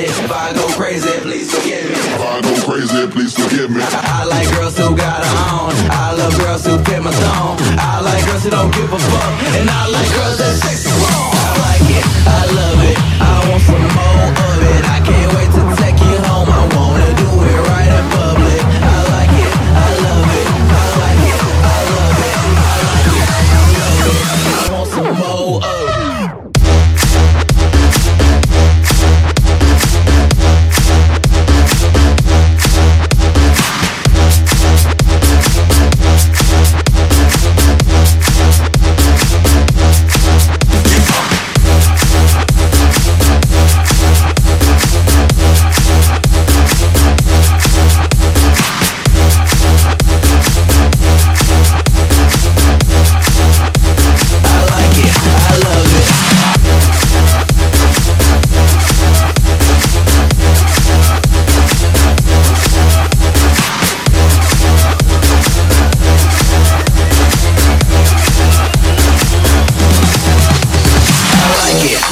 he ain't afraid to spend it. If I go crazy, please forgive me. If I go crazy, please forgive me. I, I like girls who got own. I love girls who fit my tone. I like girls who don't give a fuck. And I like girls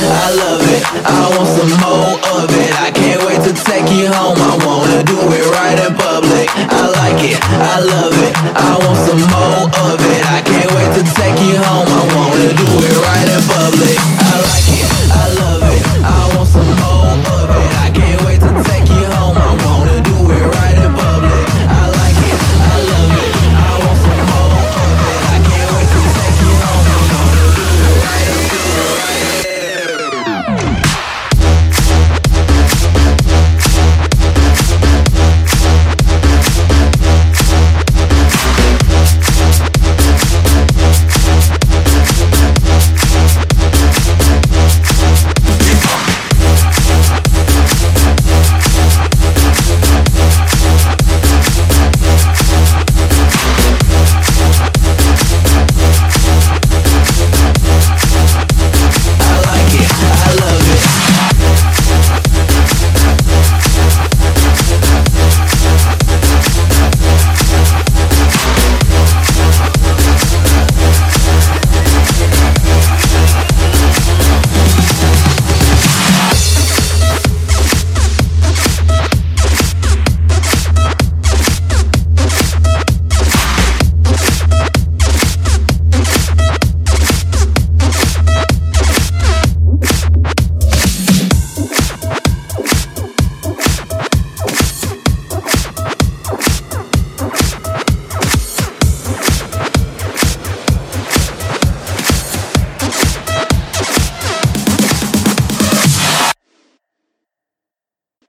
I love it. I want some more of it. I can't wait to take you home. I wanna do it right in public. I like it, I love it. I want some more of it. I can't wait to take you home. I wanna do it right in public.